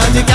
Magic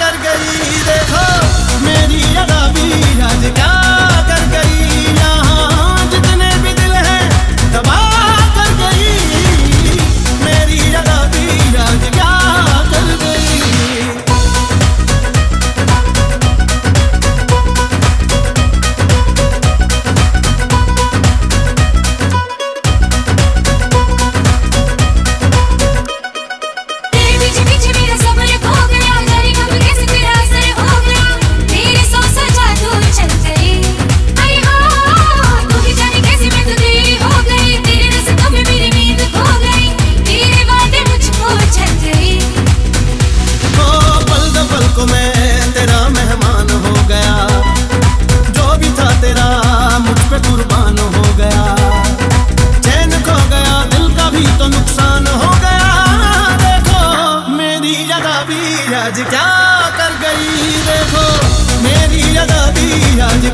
कर गई देखो मेरी अरबी राज आज क्या कर गई देखो मेरी अदाबी आज